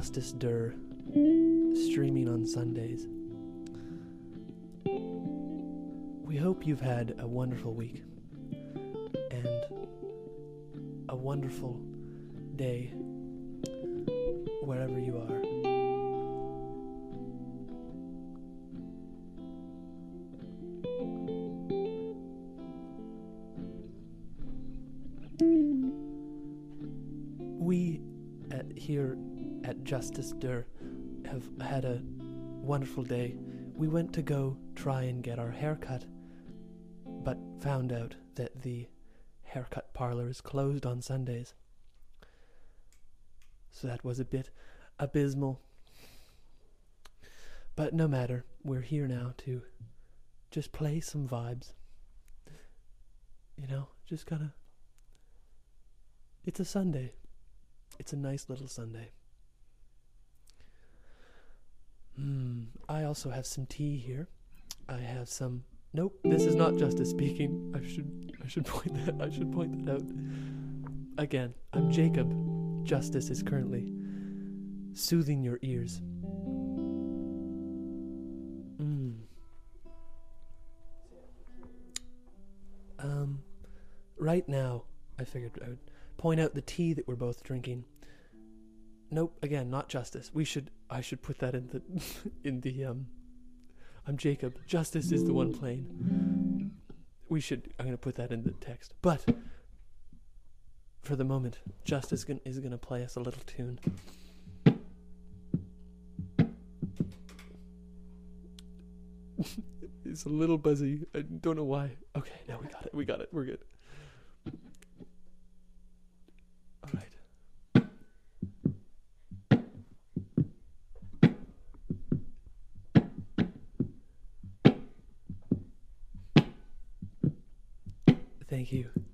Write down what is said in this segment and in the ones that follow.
Justice Der streaming on Sundays. We hope you've had a wonderful week and a wonderful day wonderful day. We went to go try and get our hair cut, but found out that the haircut parlor is closed on Sundays. So that was a bit abysmal. But no matter, we're here now to just play some vibes. You know, just kind of. It's a Sunday. It's a nice little Sunday. Hmm. I also have some tea here. I have some. Nope, this is not Justice speaking. I should. I should point that. I should point that out. Again, I'm Jacob. Justice is currently soothing your ears. Mm. Um, right now, I figured I would point out the tea that we're both drinking. Nope, again, not justice. We should I should put that in the in the um I'm Jacob. Justice is the one playing. We should I'm going to put that in the text. But for the moment, Justice is going to play us a little tune. it's a little buzzy. I don't know why. Okay, now we got it. We got it. We're good. You.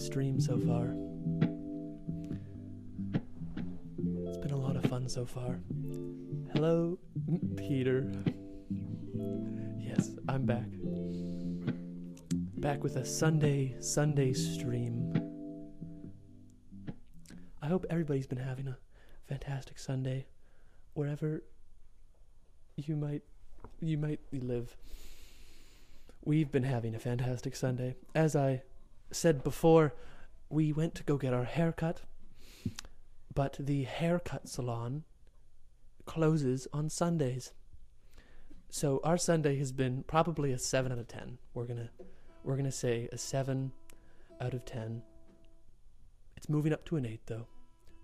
Stream so far. It's been a lot of fun so far. Hello, Peter. Yes, I'm back. Back with a Sunday Sunday stream. I hope everybody's been having a fantastic Sunday wherever you might you might live. We've been having a fantastic Sunday. As I said before, we went to go get our haircut, but the haircut salon closes on Sundays. So our Sunday has been probably a 7 out of 10. We're to we're to say a 7 out of 10. It's moving up to an 8 though.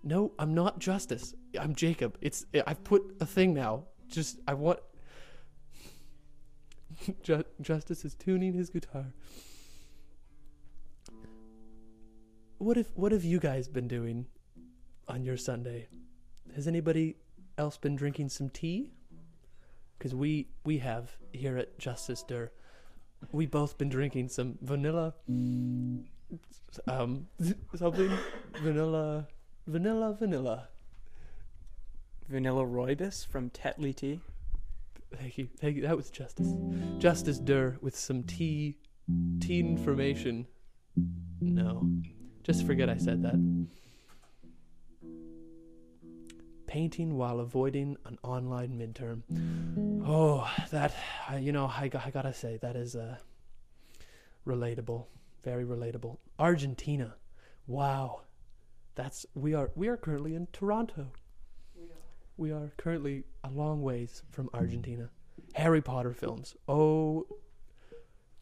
No, I'm not Justice. I'm Jacob. It's I've put a thing now. Just I want Justice is tuning his guitar. What if what have you guys been doing on your Sunday? Has anybody else been drinking some tea? Because we we have here at Justice Der, we both been drinking some vanilla, um, something vanilla, vanilla, vanilla. Vanilla Rooibos from Tetley Tea. Thank you, thank you. That was Justice, Justice Der with some tea, tea information. No, just forget I said that. Painting while avoiding an online midterm. Oh, that you know, I, I gotta say that is uh, relatable, very relatable. Argentina, wow, that's we are we are currently in Toronto. We are currently a long ways from Argentina. Harry Potter films. Oh,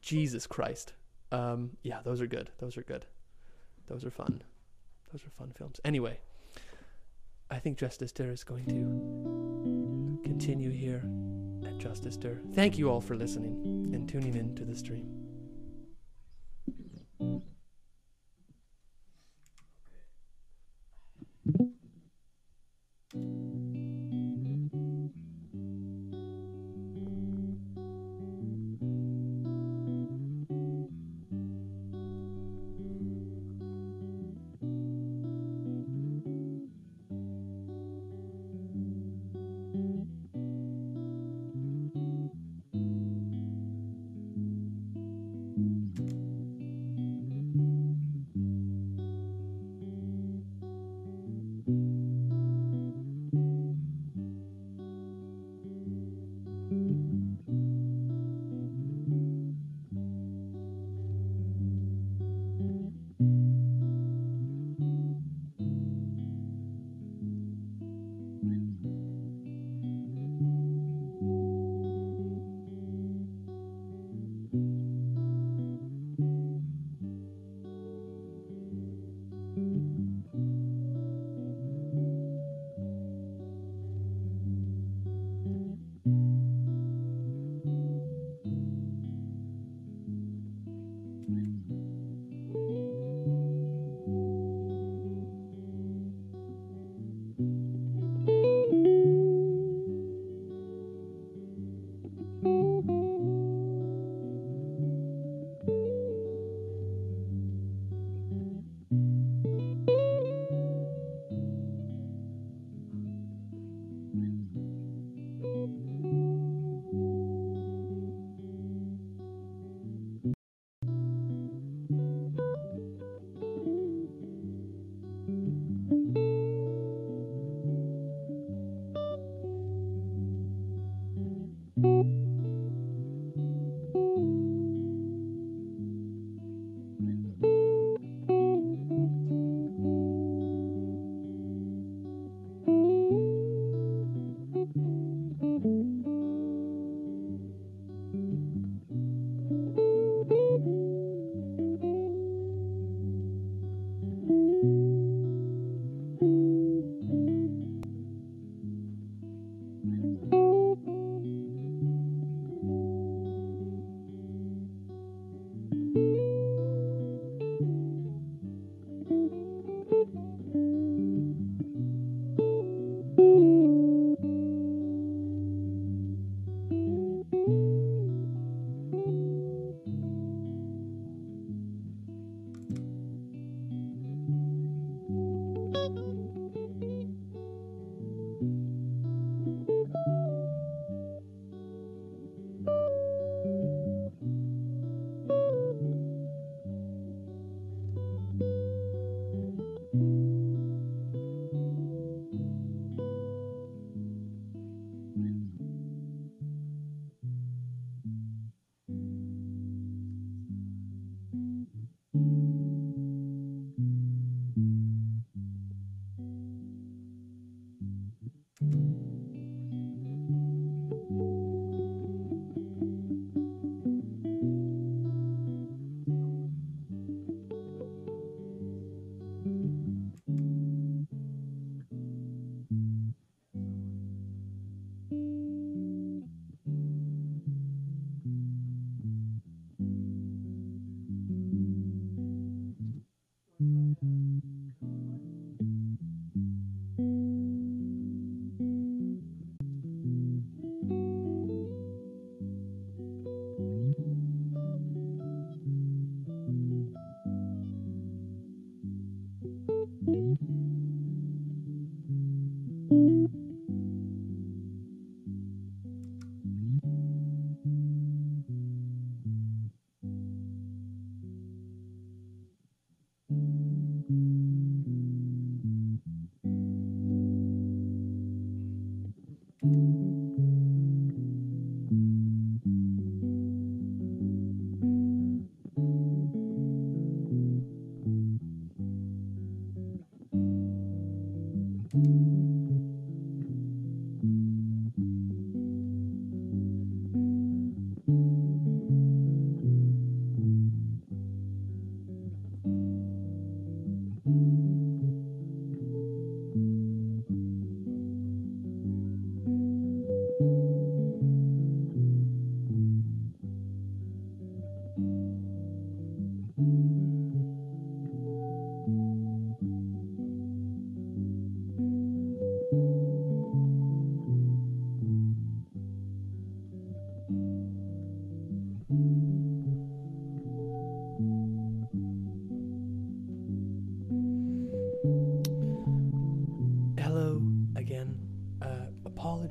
Jesus Christ. Um, yeah, those are good. Those are good. Those are fun. Those are fun films. Anyway, I think Justice Der is going to continue here at Justice Der. Thank you all for listening and tuning in to the stream.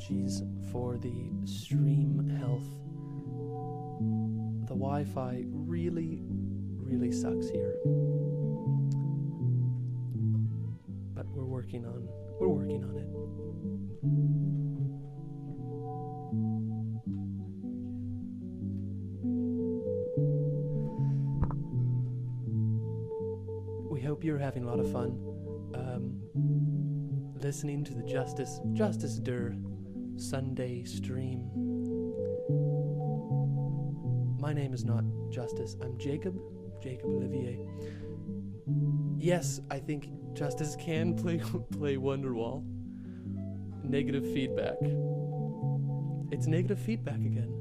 Apologies for the stream health. The Wi Fi really, really sucks here. But we're working on we're working on it. We hope you're having a lot of fun. Um, listening to the Justice Justice Der Sunday stream. My name is not Justice. I'm Jacob, Jacob Olivier. Yes, I think Justice can play play Wonderwall. Negative feedback. It's negative feedback again.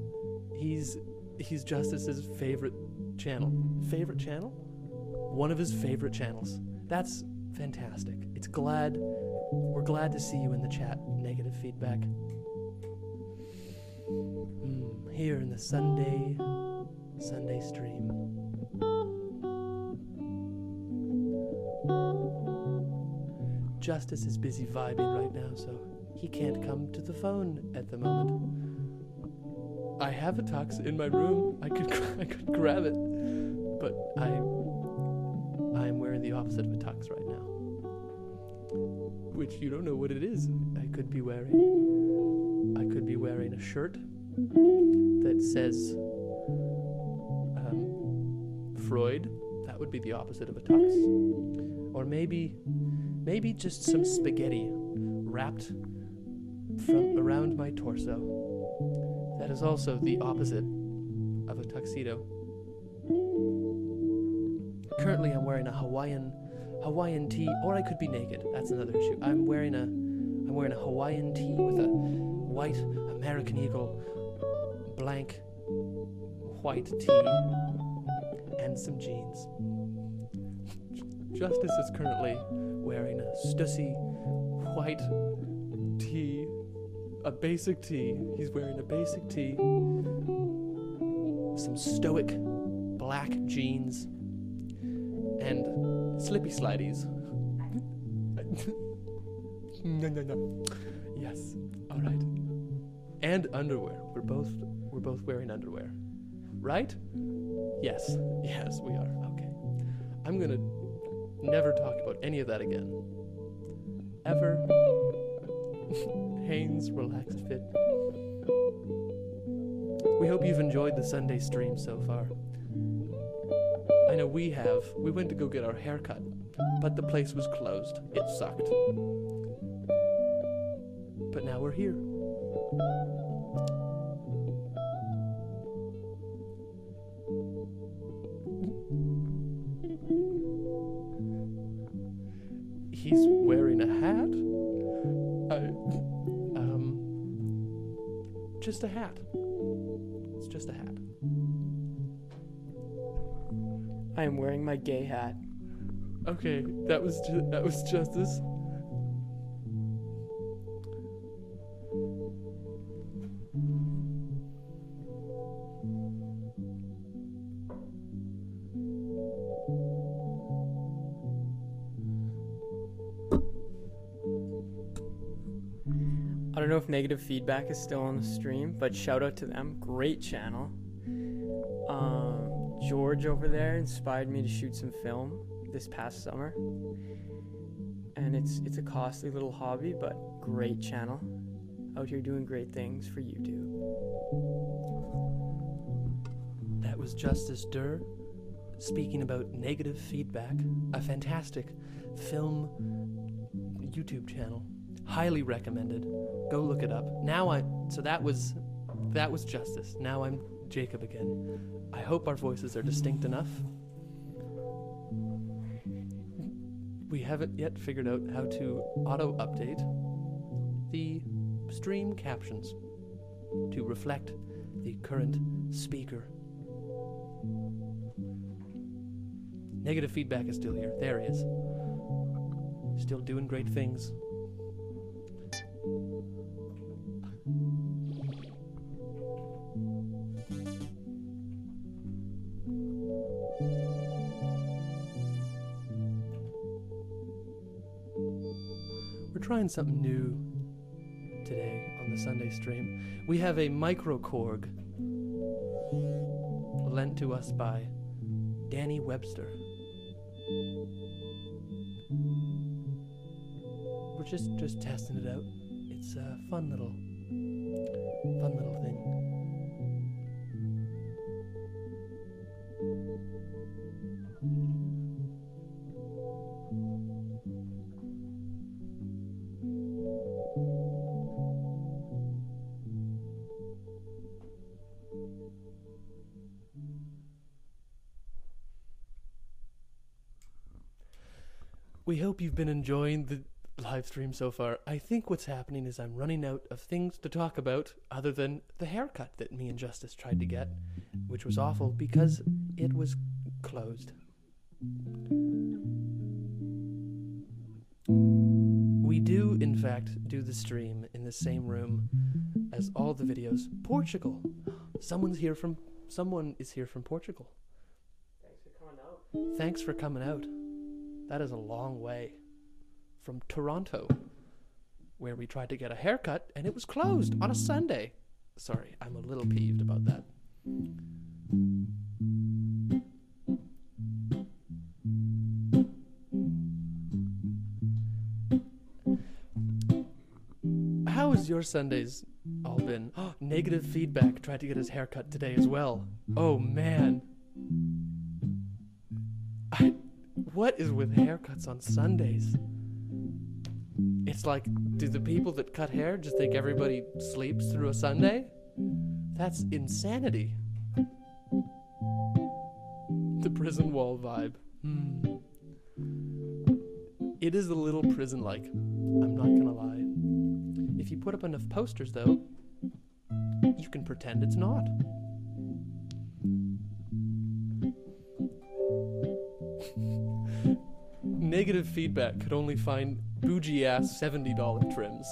He's he's Justice's favorite channel. Favorite channel? One of his favorite channels. That's fantastic. It's glad we're glad to see you in the chat. Negative feedback. Here in the Sunday Sunday stream. Justice is busy vibing right now, so he can't come to the phone at the moment. I have a tux in my room. I could I could grab it, but I I am wearing the opposite of a tux right now which you don't know what it is. I could be wearing. I could be wearing a shirt that says um, Freud. That would be the opposite of a tux. Or maybe, maybe just some spaghetti wrapped from around my torso. That is also the opposite of a tuxedo. Currently, I'm wearing a Hawaiian Hawaiian tee, or I could be naked. That's another issue. I'm wearing a I'm wearing a Hawaiian tee with a white American Eagle blank white tee and some jeans. Justice is currently wearing a Stussy white tee, a basic tee. He's wearing a basic tee, some stoic black jeans, and slippy slideys. no, no, no. Yes. All right. And underwear. We're both we're both wearing underwear. Right? Yes. Yes, we are. Okay. I'm going to never talk about any of that again. Ever. Hanes relaxed fit. We hope you've enjoyed the Sunday stream so far. I know we have. We went to go get our haircut, but the place was closed. It sucked. But now we're here. Wearing my gay hat. Okay, that was ju- that was justice. I don't know if negative feedback is still on the stream, but shout out to them. Great channel. Um, George over there inspired me to shoot some film this past summer, and it's it's a costly little hobby, but great channel. out here doing great things for YouTube. That was Justice Der speaking about negative feedback, a fantastic film YouTube channel. Highly recommended. Go look it up. Now I so that was that was Justice. Now I'm Jacob again. I hope our voices are distinct enough. We haven't yet figured out how to auto update the stream captions to reflect the current speaker. Negative feedback is still here. There he is. Still doing great things. Trying something new today on the Sunday stream. We have a microkorg lent to us by Danny Webster. We're just just testing it out. It's a fun little fun little thing. We hope you've been enjoying the live stream so far. I think what's happening is I'm running out of things to talk about other than the haircut that me and Justice tried to get, which was awful because it was closed. We do, in fact, do the stream in the same room as all the videos. Portugal. Someone's here from someone is here from Portugal. Thanks for coming out. Thanks for coming out. That is a long way from Toronto, where we tried to get a haircut and it was closed on a Sunday. Sorry, I'm a little peeved about that. How has your Sundays all been? Negative feedback. Tried to get his haircut today as well. Oh man. What is with haircuts on Sundays? It's like, do the people that cut hair just think everybody sleeps through a Sunday? That's insanity. The prison wall vibe. Hmm. It is a little prison like. I'm not gonna lie. If you put up enough posters, though, you can pretend it's not. Negative feedback could only find bougie ass $70 trims.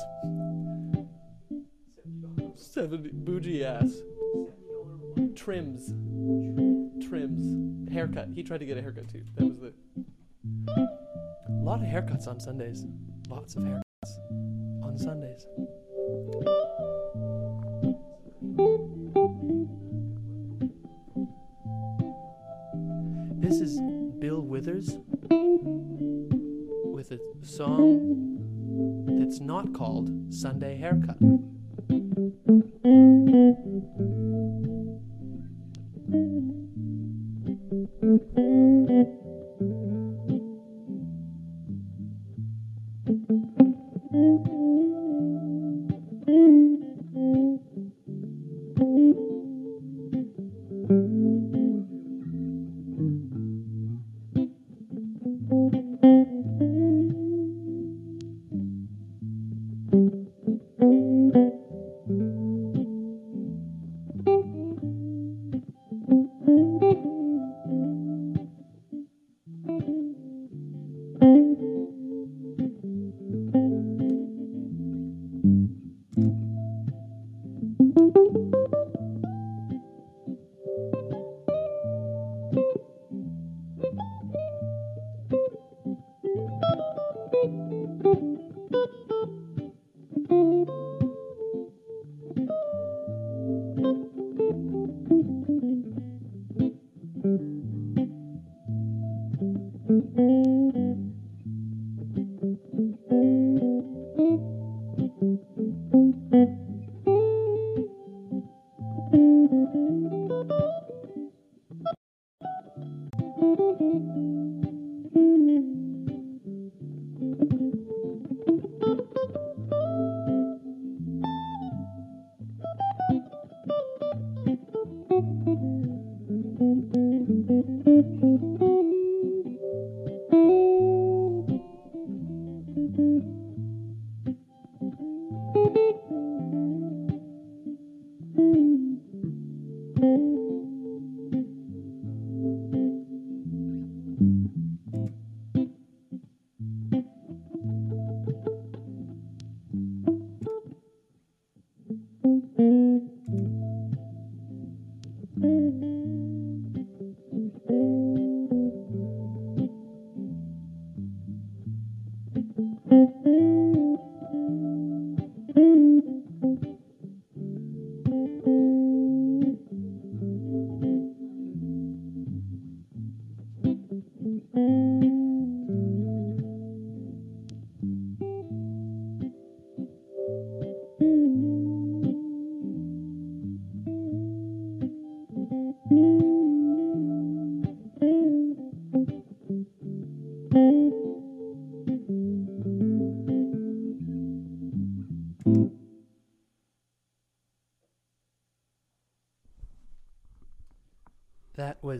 70 bougie ass trims. Trims. Haircut. He tried to get a haircut too. That was the. A lot of haircuts on Sundays. Lots of haircuts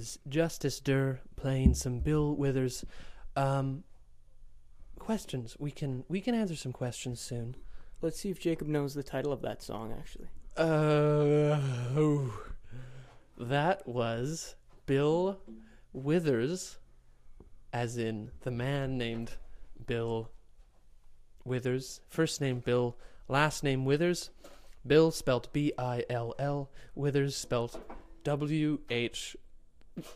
was Justice Der playing some Bill Withers. Um, questions. We can we can answer some questions soon. Let's see if Jacob knows the title of that song, actually. Uh, oh. that was Bill Withers, as in the man named Bill Withers. First name Bill, last name Withers. Bill spelt B I L L, Withers spelt W H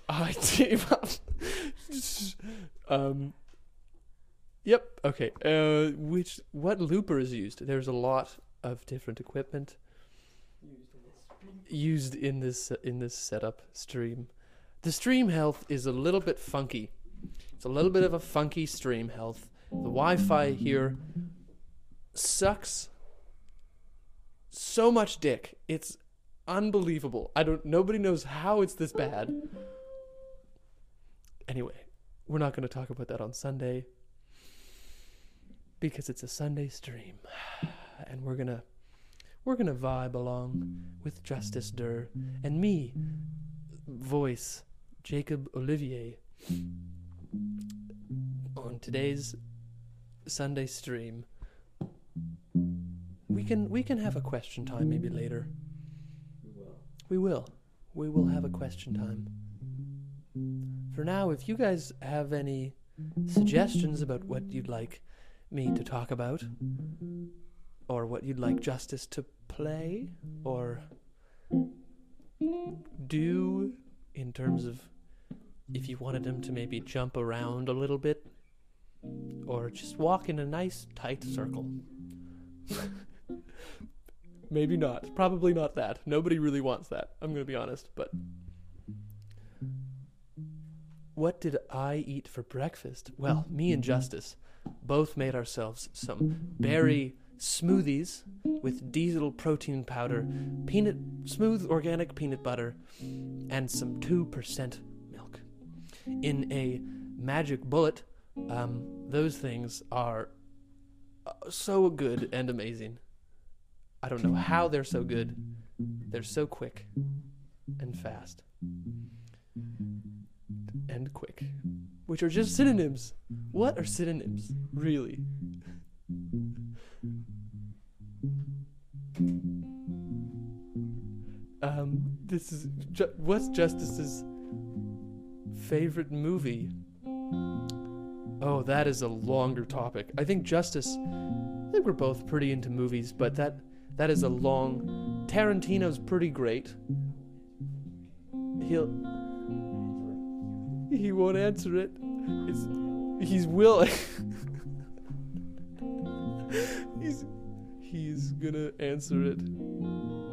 I T. Um. Yep. Okay. Uh, which what looper is used? There's a lot of different equipment used in this in this setup stream. The stream health is a little bit funky. It's a little bit of a funky stream health. The Wi-Fi here sucks so much dick. It's unbelievable. I don't nobody knows how it's this bad. Anyway, we're not going to talk about that on Sunday because it's a Sunday stream. And we're going to we're going to vibe along with Justice Der and me voice Jacob Olivier on today's Sunday stream. We can we can have a question time maybe later. We will. We will have a question time. For now, if you guys have any suggestions about what you'd like me to talk about, or what you'd like Justice to play, or do in terms of if you wanted him to maybe jump around a little bit, or just walk in a nice tight circle. maybe not. Probably not that. Nobody really wants that. I'm going to be honest, but. What did I eat for breakfast? Well, me and Justice both made ourselves some berry smoothies with diesel protein powder, peanut smooth organic peanut butter, and some 2% milk. In a magic bullet, um, those things are uh, so good and amazing. I don't know how they're so good. They're so quick and fast and quick, which are just synonyms. What are synonyms, really? Um, this is ju- what's Justice's favorite movie? Oh, that is a longer topic. I think Justice. I think we're both pretty into movies, but that that is a long. Tarantino's pretty great. He'll. He won't answer it. It's, he's willing. he's he's gonna answer it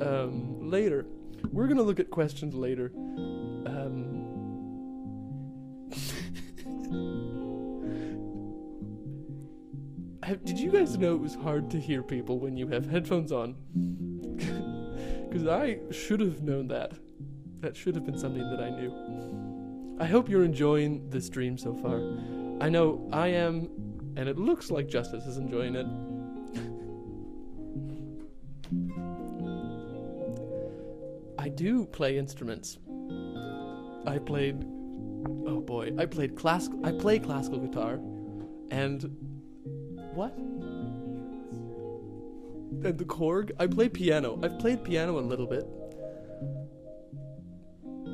um, later. We're gonna look at questions later. Did you guys know it was hard to hear people when you have headphones on? Because I should have known that. That should have been something that I knew. I hope you're enjoying this stream so far. I know I am, and it looks like Justice is enjoying it. I do play instruments. I played oh boy, I played class I play classical guitar and what? And the Korg? I play piano. I've played piano a little bit.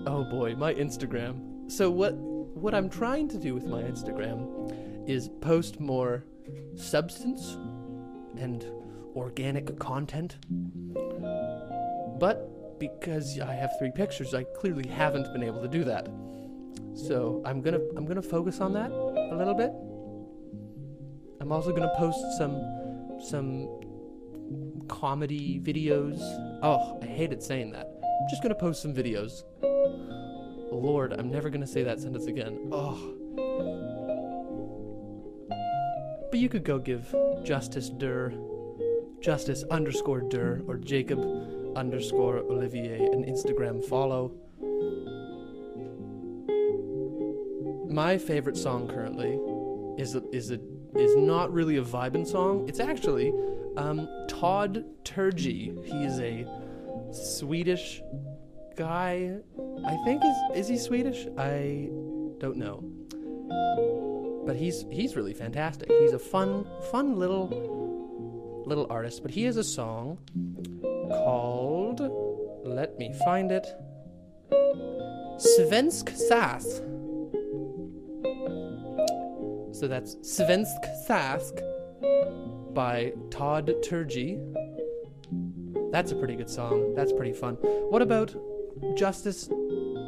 Oh boy, my Instagram. So what what I'm trying to do with my Instagram is post more substance and organic content. But because I have three pictures, I clearly haven't been able to do that. So I'm gonna I'm gonna focus on that a little bit. I'm also gonna post some some comedy videos. Oh, I hated saying that. I'm just gonna post some videos. Lord, I'm never gonna say that sentence again. Oh. But you could go give Justice Der, Justice underscore Der, or Jacob underscore Olivier an Instagram follow. My favorite song currently is a, is a is not really a vibin song. It's actually um, Todd Terje. He is a Swedish guy, I think is is he Swedish? I don't know. But he's he's really fantastic. He's a fun fun little little artist, but he has a song called let me find it. Svensk Sås. So that's Svensk Sås by Todd Terje. That's a pretty good song. That's pretty fun. What about Justice?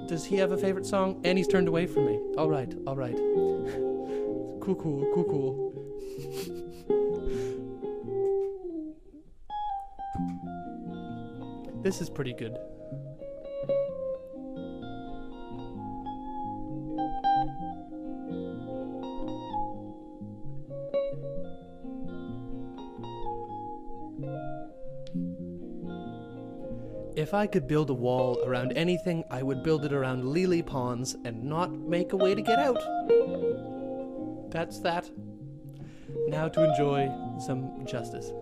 Does he have a favorite song? And he's turned away from me. All right, all right. cool, cool, cool, cool. this is pretty good. If I could build a wall around anything, I would build it around lily ponds and not make a way to get out. That's that. Now to enjoy some justice.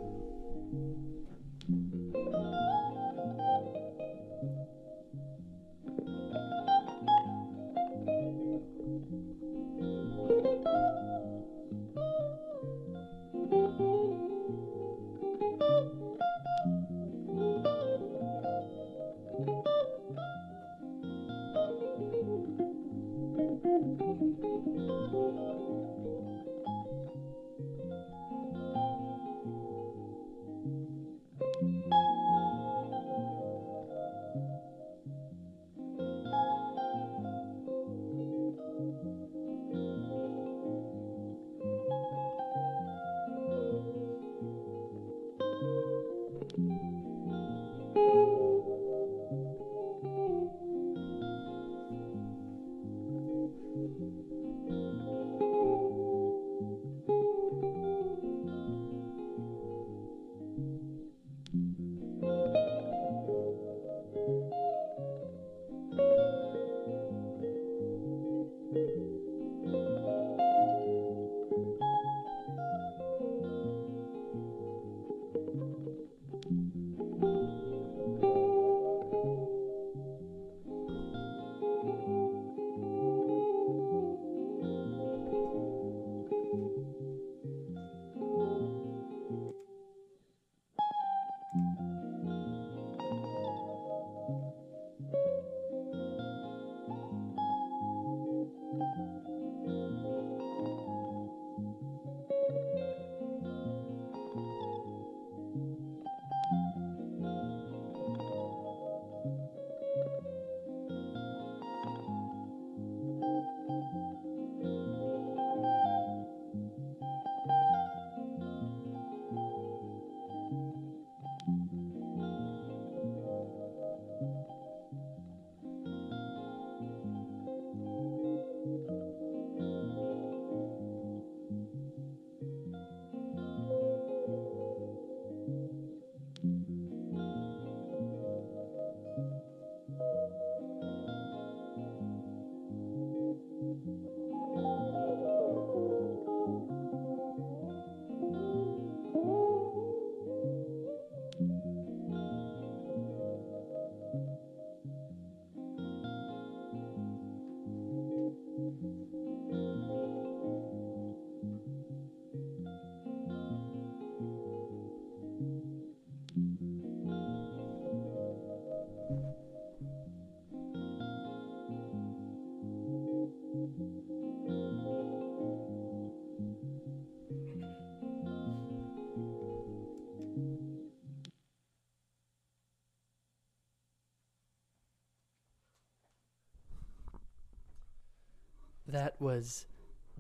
That was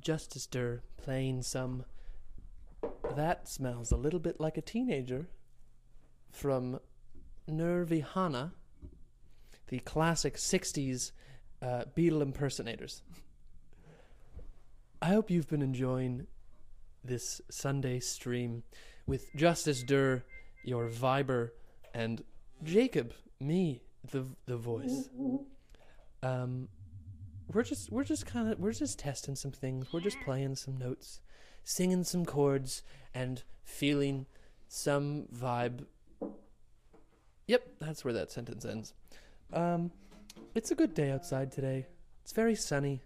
Justice Der playing some. That smells a little bit like a teenager from Nirvana, the classic 60s uh, Beatle impersonators. I hope you've been enjoying this Sunday stream with Justice Der, your Viber, and Jacob, me, the the voice. Um, we're just we're just kind of we're just testing some things. We're just playing some notes, singing some chords, and feeling some vibe. Yep, that's where that sentence ends. Um, it's a good day outside today. It's very sunny,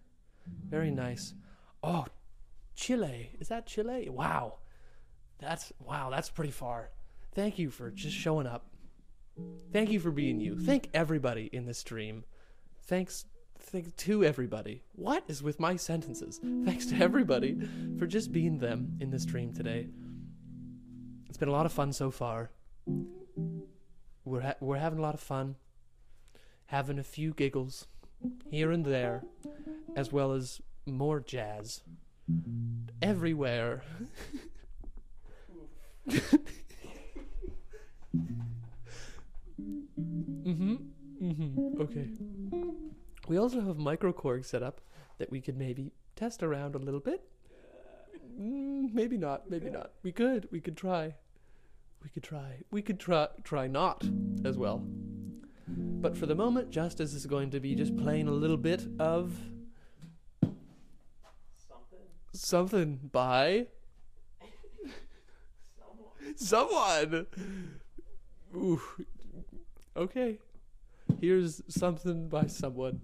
very nice. Oh, Chile. Is that Chile? Wow. That's wow, that's pretty far. Thank you for just showing up. Thank you for being you. Thank everybody in the stream. Thanks thank to everybody. What is with my sentences? Thanks to everybody for just being them in the stream today. It's been a lot of fun so far. We're ha- we're having a lot of fun, having a few giggles here and there, as well as more jazz everywhere. mm-hmm. Mm-hmm. Okay. We also have microkorg set up that we could maybe test around a little bit. Mm, maybe not. Maybe not. We could. We could try. We could try. We could try. Try not as well. But for the moment, Justice is going to be just playing a little bit of Something. something by someone. someone. Ooh. Okay. Here's something by someone.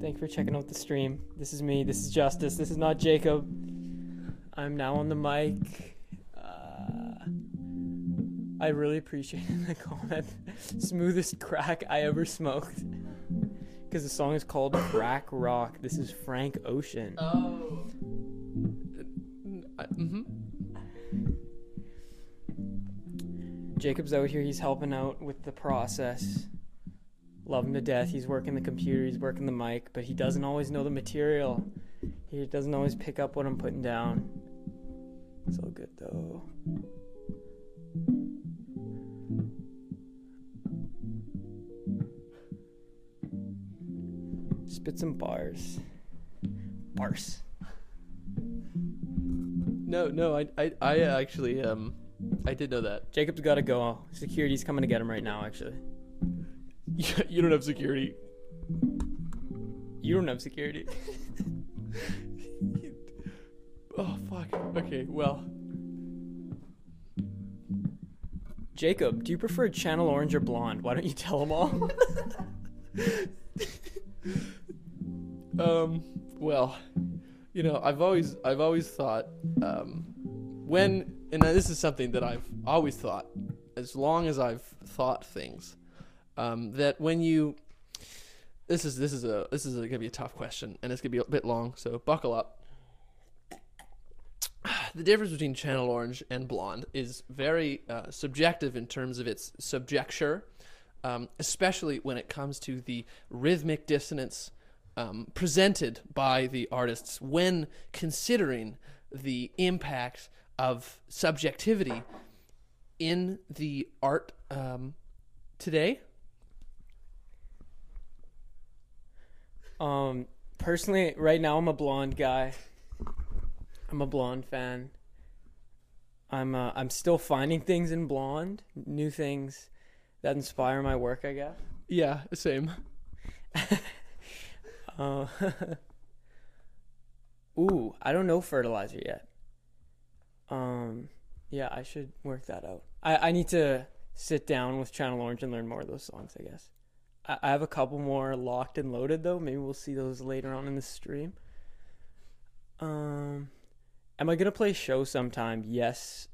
Thank you for checking out the stream. This is me. This is Justice. This is not Jacob. I'm now on the mic. Uh, I really appreciate the comment. Smoothest crack I ever smoked. Because the song is called Crack Rock. This is Frank Ocean. Oh. Mm-hmm. Jacob's out here. He's helping out with the process. Love him to death. He's working the computer. He's working the mic, but he doesn't always know the material. He doesn't always pick up what I'm putting down. It's all good though. Spit some bars. Bars. No, no, I, I, I actually, um, I did know that. Jacob's got to go. Security's coming to get him right now, actually. you don't have security. You don't have security. Oh fuck. Okay, well, Jacob, do you prefer channel orange or blonde? Why don't you tell them all? um, well, you know, I've always, I've always thought, um, when, and this is something that I've always thought, as long as I've thought things, um, that when you, this is, this is a, this is a, gonna be a tough question, and it's gonna be a bit long, so buckle up. The difference between channel orange and blonde is very uh, subjective in terms of its subjecture, um, especially when it comes to the rhythmic dissonance um, presented by the artists when considering the impact of subjectivity in the art um, today. Um, personally, right now I'm a blonde guy. I'm a blonde fan. I'm uh, I'm still finding things in blonde, new things that inspire my work. I guess. Yeah, same. Uh, ooh, I don't know fertilizer yet. Um, yeah, I should work that out. I I need to sit down with Channel Orange and learn more of those songs. I guess. I, have a couple more locked and loaded though. Maybe we'll see those later on in the stream. Um, am I gonna play show sometime? Yes,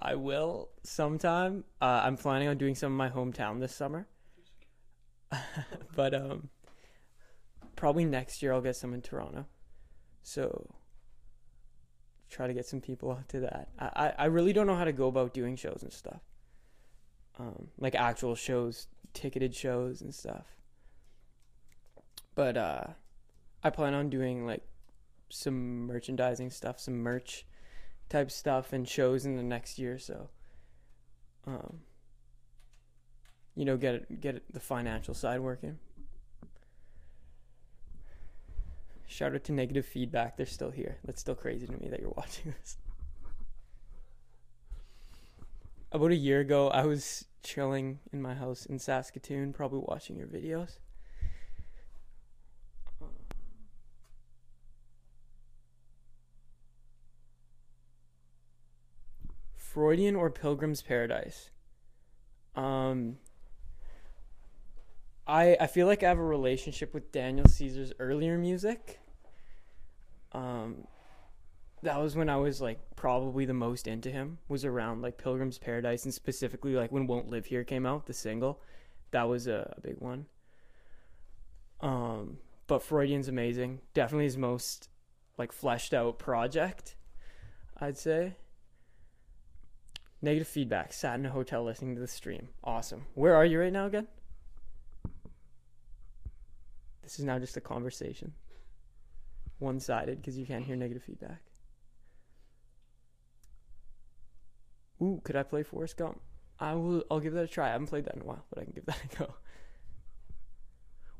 I will sometime. Uh, I'm planning on doing some in my hometown this summer. but um, probably next year I'll get some in Toronto. So try to get some people out to that. I, I, I really don't know how to go about doing shows and stuff. Um, like actual shows, ticketed shows and stuff. But uh I plan on doing like some merchandising stuff, some merch type stuff and shows in the next year so um you know get it, get it, the financial side working. Shout out to negative feedback. They're still here. That's still crazy to me that you're watching this about a year ago i was chilling in my house in saskatoon probably watching your videos Freudian or Pilgrim's Paradise? Um, I I feel like I have a relationship with Daniel Caesar's earlier music. Um, that was when I was like probably the most into him. Was around like Pilgrim's Paradise and specifically like when Won't Live Here came out, the single. That was a, a big one. Um, but Freudian's amazing. Definitely his most like fleshed out project. I'd say. Negative feedback. Sat in a hotel listening to the stream. Awesome. Where are you right now again? This is now just a conversation. One sided because you can't hear negative feedback. Ooh, could I play Forrest Gump? I will. I'll give that a try. I haven't played that in a while, but I can give that a go.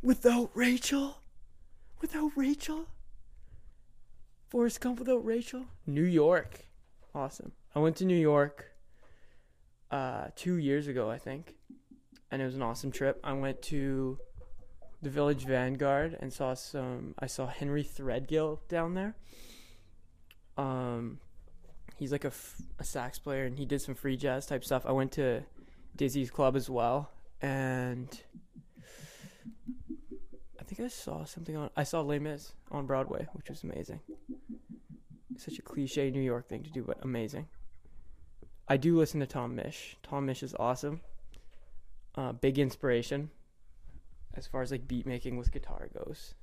Without Rachel, without Rachel. Forrest Gump without Rachel. New York, awesome. I went to New York uh, two years ago, I think, and it was an awesome trip. I went to the Village Vanguard and saw some. I saw Henry Threadgill down there. Um, he's like a, f- a sax player, and he did some free jazz type stuff. I went to Dizzy's Club as well, and I think I saw something on. I saw Les Mis on Broadway, which was amazing. Such a cliche New York thing to do, but amazing. I do listen to Tom Misch. Tom Misch is awesome. Uh, big inspiration as far as like beat making with guitar goes.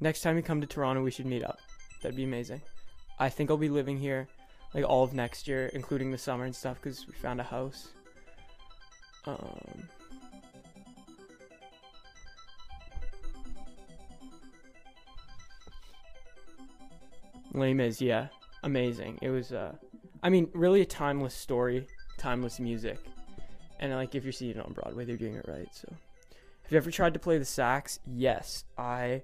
Next time you come to Toronto, we should meet up. That'd be amazing. I think I'll be living here like all of next year, including the summer and stuff, because we found a house. Um, Les Mis, yeah, amazing. It was, uh, I mean, really a timeless story, timeless music, and like if you're seeing it on Broadway, they're doing it right. So, have you ever tried to play the sax? Yes, I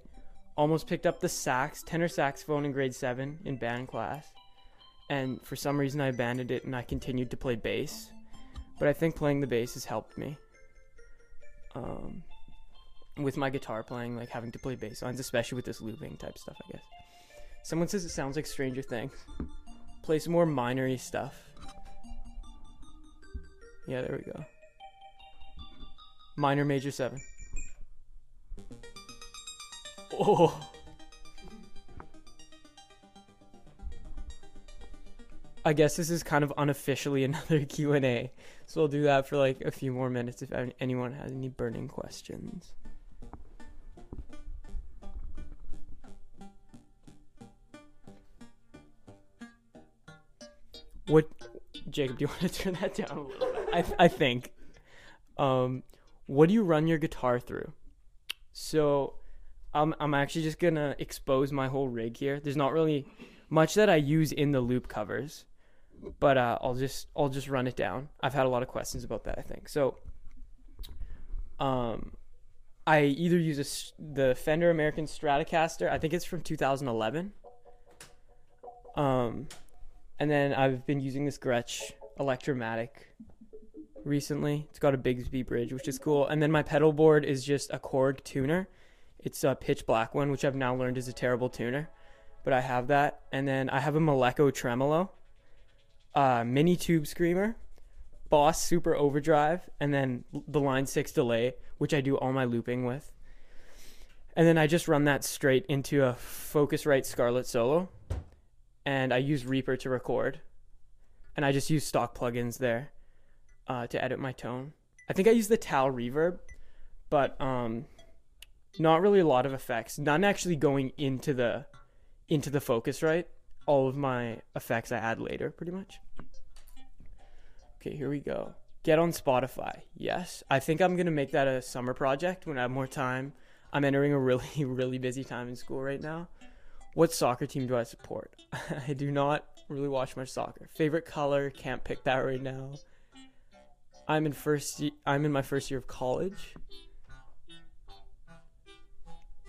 almost picked up the sax, tenor saxophone in grade seven in band class, and for some reason I abandoned it and I continued to play bass. But I think playing the bass has helped me. Um, with my guitar playing, like having to play bass lines, especially with this looping type stuff, I guess. Someone says it sounds like Stranger Things. Play some more minory stuff. Yeah, there we go. Minor major seven. Oh. I guess this is kind of unofficially another Q&A. So I'll do that for like a few more minutes if anyone has any burning questions. What Jacob, do you want to turn that down a little bit? I I think um what do you run your guitar through? So I'm I'm actually just to expose my whole rig here. There's not really much that I use in the loop covers but uh, I'll just I'll just run it down. I've had a lot of questions about that. I think so. Um, I either use a, the Fender American Stratocaster. I think it's from 2011. Um, and then I've been using this Gretsch Electromatic recently. It's got a Bigsby bridge, which is cool. And then my pedal board is just a Korg tuner. It's a pitch black one, which I've now learned is a terrible tuner, but I have that. And then I have a Malekko tremolo uh, mini tube screamer, Boss Super Overdrive, and then the Line 6 delay, which I do all my looping with. And then I just run that straight into a Focusrite Scarlett Solo. And I use Reaper to record. And I just use stock plugins there uh, to edit my tone. I think I use the Tal Reverb, but um, not really a lot of effects. None actually going into the into the Focusrite all of my effects I add later, pretty much. Okay, here we go. Get on Spotify. Yes, I think I'm gonna make that a summer project when I have more time. I'm entering a really, really busy time in school right now. What soccer team do I support? I do not really watch much soccer. Favorite color? Can't pick that right now. I'm in first. I'm in my first year of college.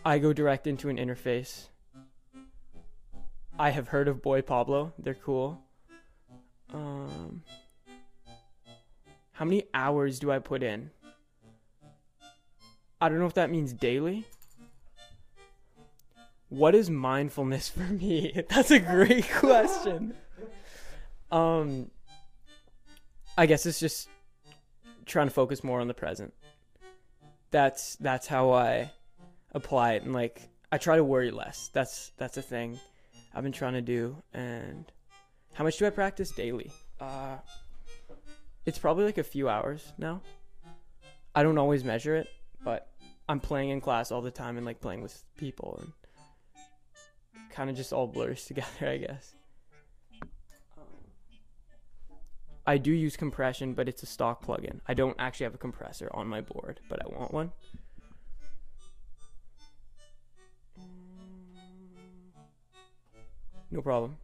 I go direct into an interface. I have heard of Boy Pablo. They're cool. Um, how many hours do I put in? I don't know if that means daily. What is mindfulness for me? That's a great question. Um, I guess it's just trying to focus more on the present. That's that's how I apply it, and like I try to worry less. That's that's a thing. I've been trying to do. And how much do I practice daily? Uh, it's probably like a few hours now. I don't always measure it, but I'm playing in class all the time and like playing with people and kind of just all blurs together, I guess. I do use compression, but it's a stock plugin. I don't actually have a compressor on my board, but I want one. No problem.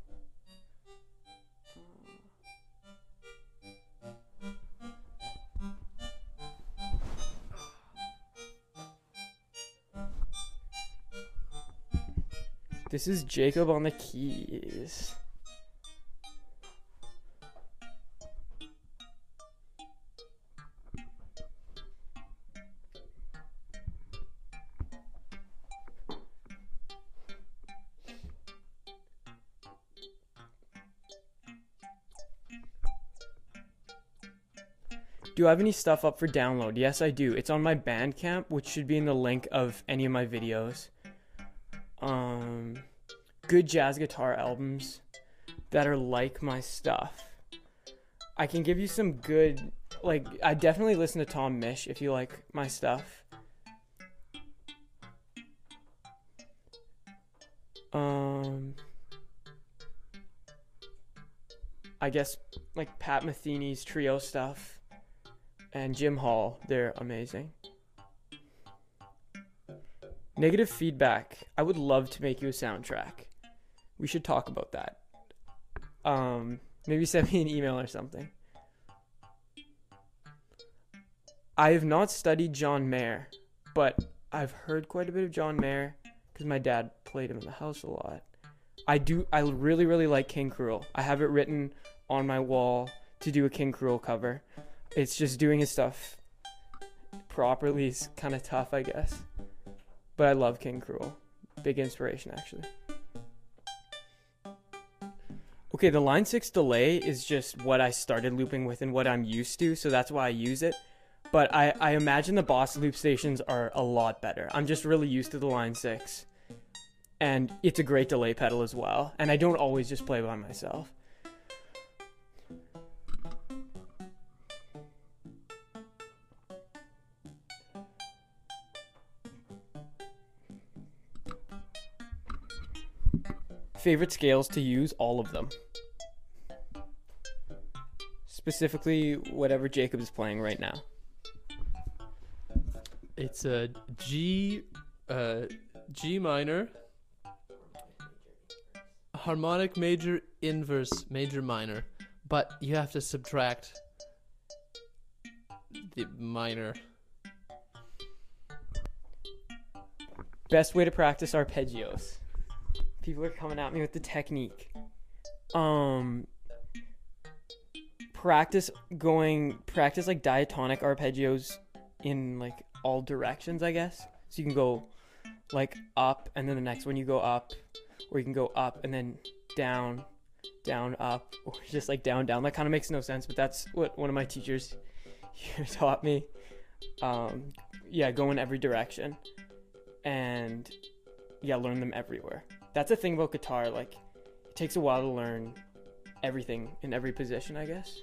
This is Jacob on the keys. Do have any stuff up for download? Yes, I do. It's on my Bandcamp, which should be in the link of any of my videos. Um, good jazz guitar albums that are like my stuff. I can give you some good, like, I definitely listen to Tom Misch if you like my stuff. Um, I guess like Pat Metheny's trio stuff and Jim Hall, they're amazing. Negative feedback. I would love to make you a soundtrack. We should talk about that. Um, maybe send me an email or something. I have not studied John Mayer, but I've heard quite a bit of John Mayer because my dad played him in the house a lot. I do. I really, really like King Krule. I have it written on my wall to do a King Krule cover. It's just doing his stuff properly is kind of tough, I guess. But I love King Krule. Big inspiration, actually. Okay, the line 6 delay is just what I started looping with and what I'm used to, so that's why I use it. But I, I imagine the boss loop stations are a lot better. I'm just really used to the line 6. And it's a great delay pedal as well. And I don't always just play by myself. Favorite scales to use? All of them. Specifically, whatever Jacob is playing right now. It's a G, uh, G minor, harmonic major, inverse major minor, but you have to subtract the minor. Best way to practice arpeggios. People are coming at me with the technique. Um practice going practice like diatonic arpeggios in like all directions, I guess. So you can go like up and then the next one you go up or you can go up and then down, down, up, or just like down, down. That kind of makes no sense, but that's what one of my teachers here taught me. Um, yeah, go in every direction and yeah, learn them everywhere. That's the thing about guitar. Like, it takes a while to learn everything in every position, I guess.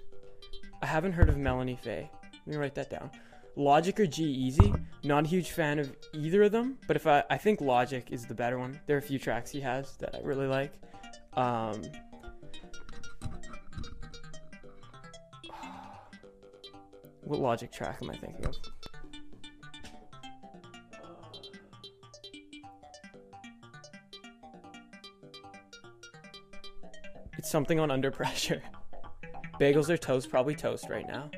I haven't heard of Melanie Faye. Let me write that down. Logic or G-Eazy. Not a huge fan of either of them, but if I, I think Logic is the better one. There are a few tracks he has that I really like. Um, what Logic track am I thinking of? Something on under pressure. Bagels or toast? Probably toast right now.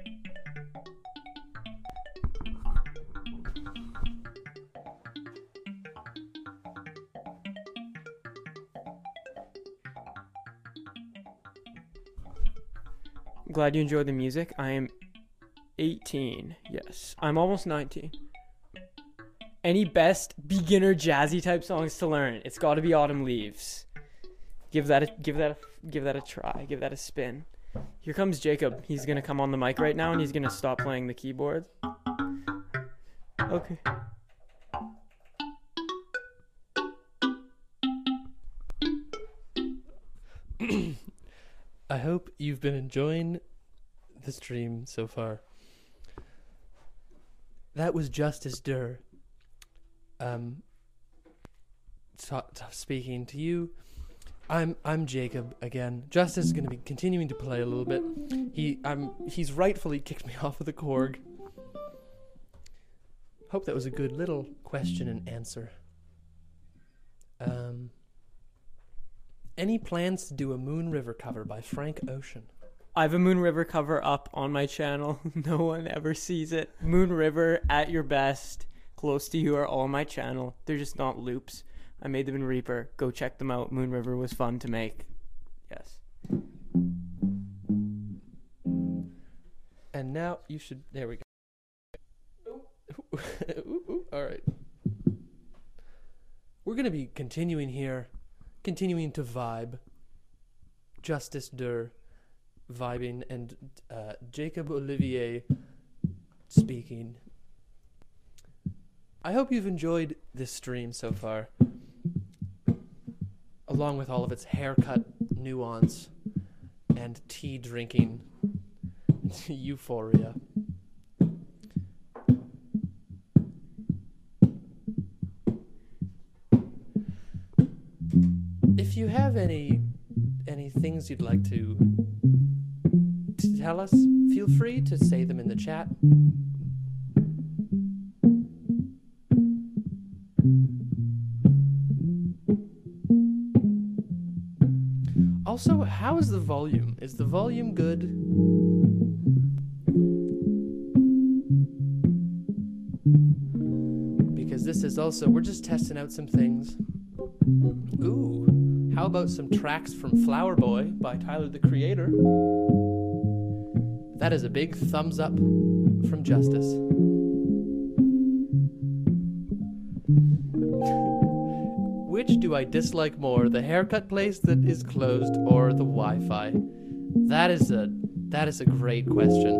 Glad you enjoyed the music. I am 18. Yes, I'm almost 19. Any best beginner jazzy type songs to learn? It's got to be Autumn Leaves. Give that a give that a, give that a try. Give that a spin. Here comes Jacob. He's gonna come on the mic right now and he's gonna stop playing the keyboard. Okay. I hope you've been enjoying the stream so far. That was Justice Der. Um, ta- ta- speaking to you. I'm I'm Jacob again. Justice is going to be continuing to play a little bit. He I'm he's rightfully kicked me off of the Korg. Hope that was a good little question and answer. Um, any plans to do a Moon River cover by Frank Ocean? I have a Moon River cover up on my channel. no one ever sees it. Moon River at your best. Close to you are all my channel. They're just not loops. I made them in Reaper. Go check them out. Moon River was fun to make. Yes. And now you should. There we go. Ooh, ooh, all right. We're going to be continuing here, continuing to vibe. Justice Der vibing and uh, Jacob Olivier speaking. I hope you've enjoyed this stream so far, along with all of its haircut nuance and tea drinking euphoria. If you have any any things you'd like to, to tell us, feel free to say them in the chat. Also, how is the volume? Is the volume good? Because this is also, we're just testing out some things. Ooh, how about some tracks from Flower Boy by Tyler the Creator? That is a big thumbs up from Justice. I dislike more, the haircut place that is closed or the Wi-Fi? That is a that is a great question.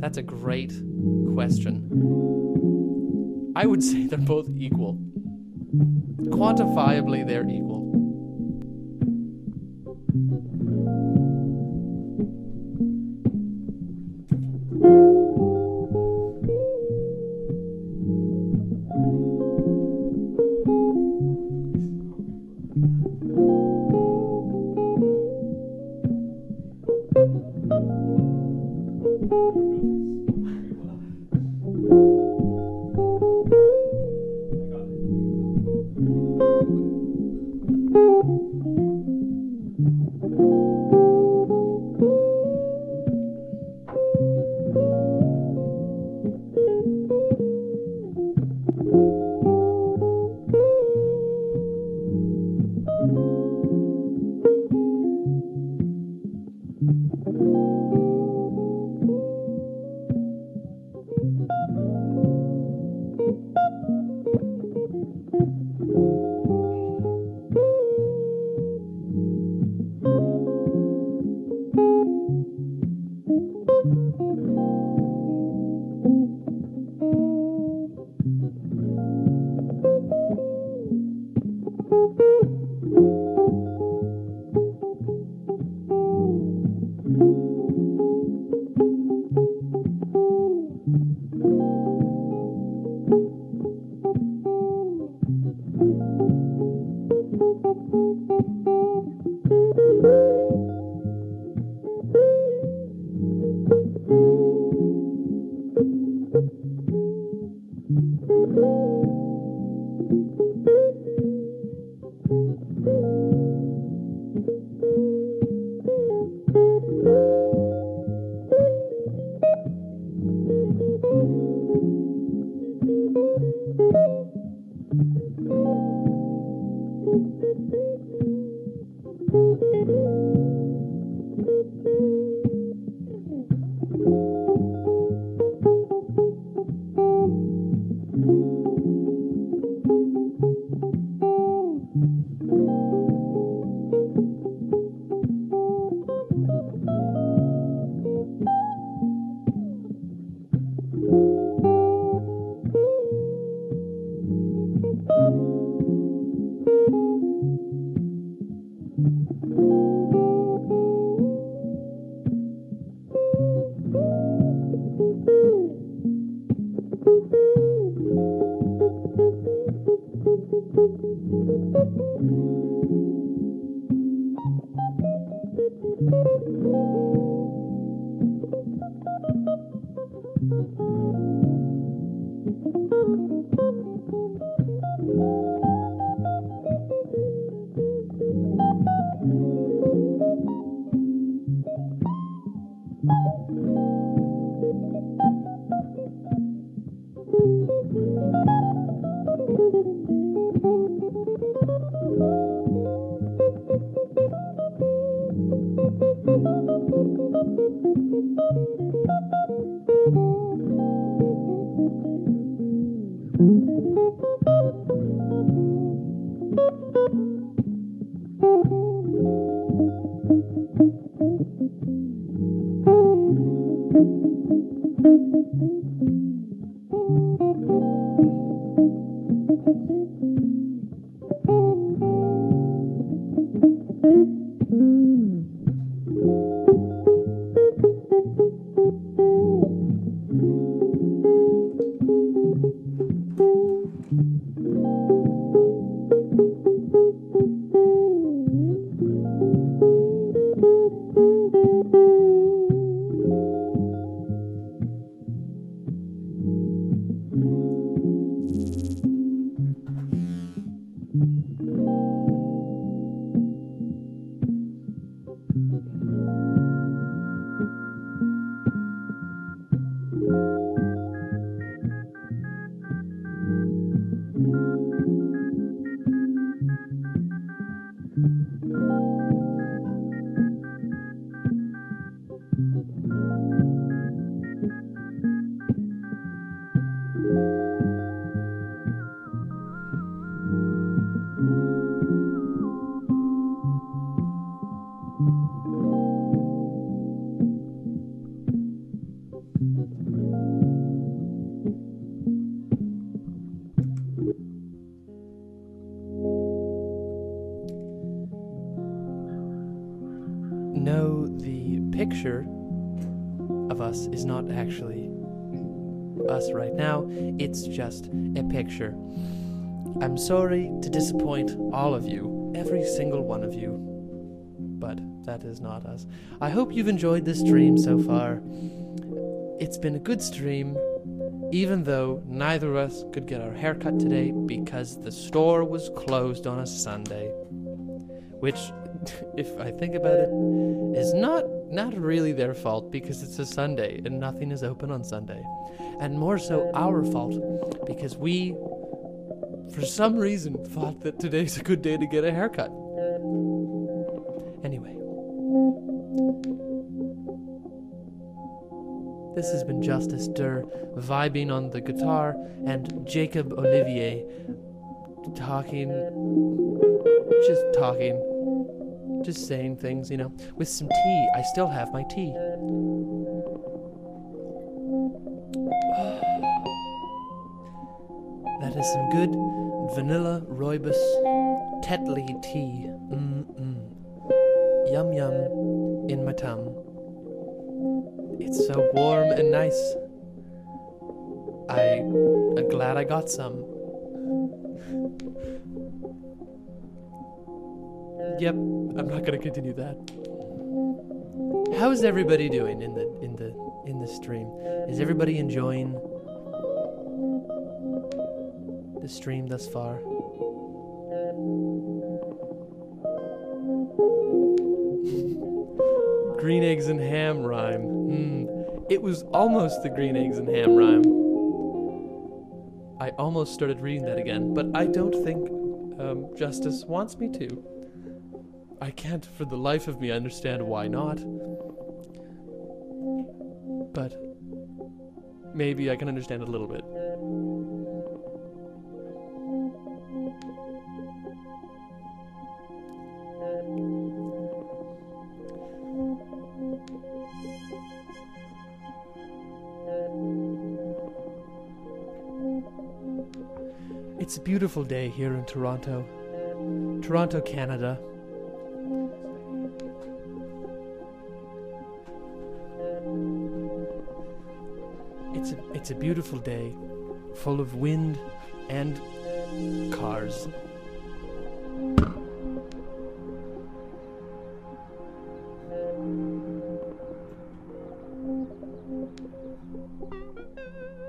That's a great question. I would say they're both equal. Quantifiably they're equal. Just a picture. I'm sorry to disappoint all of you, every single one of you, but that is not us. I hope you've enjoyed this stream so far. It's been a good stream, even though neither of us could get our haircut today because the store was closed on a Sunday. Which, if I think about it, is not not really their fault because it's a Sunday and nothing is open on Sunday. And more so our fault because we for some reason thought that today's a good day to get a haircut. Anyway. This has been Justice Der vibing on the guitar and Jacob Olivier talking just talking just saying things, you know, with some tea. I still have my tea. That is some good vanilla rooibos Tetley tea. Mm-mm. Yum yum in my tum. It's so warm and nice. I, I'm glad I got some. Yep, I'm not gonna continue that. How is everybody doing in the in the in the stream? Is everybody enjoying the stream thus far? green eggs and ham rhyme. Mm. It was almost the green eggs and ham rhyme. I almost started reading that again, but I don't think um, Justice wants me to. I can't for the life of me understand why not. But maybe I can understand a little bit. It's a beautiful day here in Toronto. Toronto, Canada. It's a, it's a beautiful day, full of wind and cars.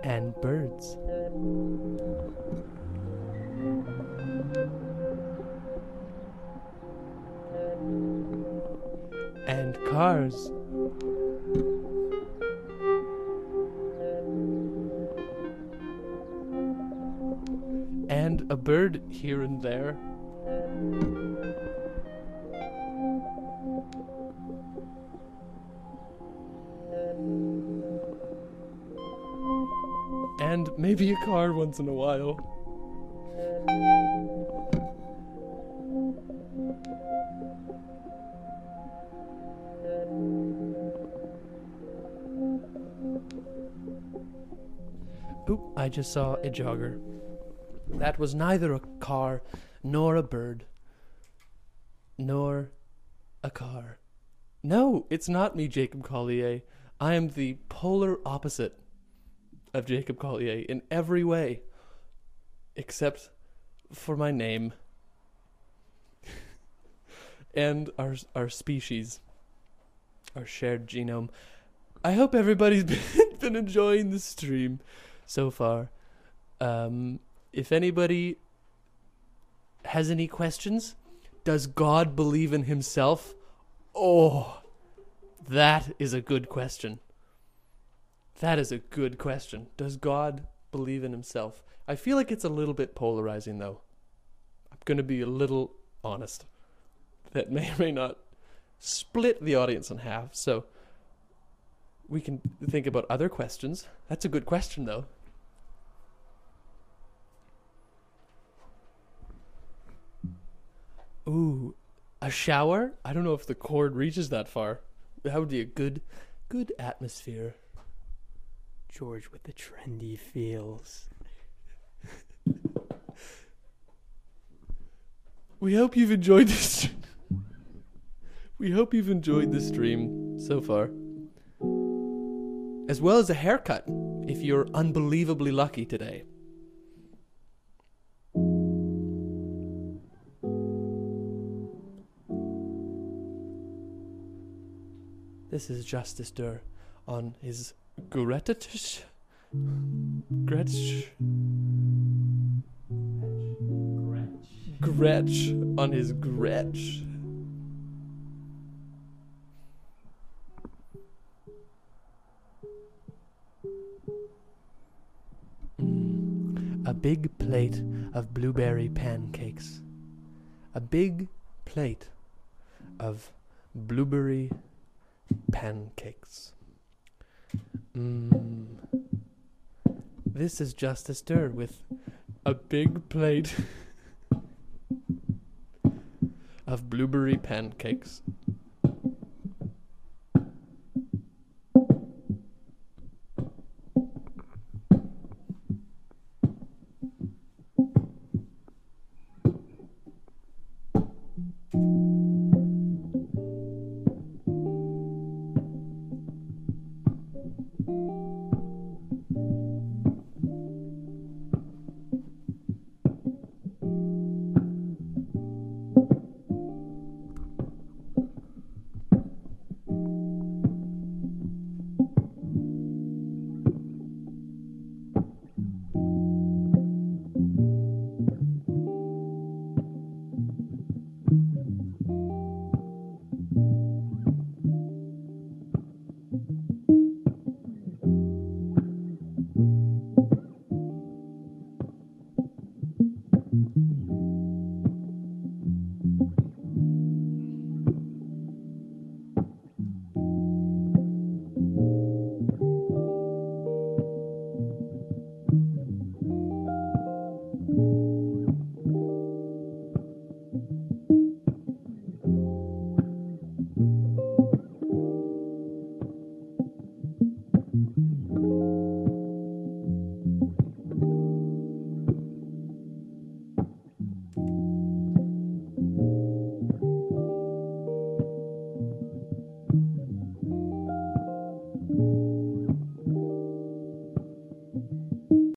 And birds. And cars. Here and there. And maybe a car once in a while. Oop, I just saw a jogger. That was neither a car nor a bird nor a car. No, it's not me, Jacob Collier. I am the polar opposite of Jacob Collier in every way except for my name and our our species, our shared genome. I hope everybody's been, been enjoying the stream so far. Um, if anybody has any questions, does God believe in himself? Oh, that is a good question. That is a good question. Does God believe in himself? I feel like it's a little bit polarizing, though. I'm going to be a little honest. That may or may not split the audience in half. So we can think about other questions. That's a good question, though. Ooh, a shower? I don't know if the cord reaches that far. That would be a good, good atmosphere. George with the trendy feels. We hope you've enjoyed this. we hope you've enjoyed the stream so far. As well as a haircut, if you're unbelievably lucky today. This is Justice Der on his Gretsch. Gretsch. Gretsch on his Gretsch. Mm, A big plate of blueberry pancakes. A big plate of blueberry pancakes. Mm. This is Justice Der with a big plate of blueberry pancakes.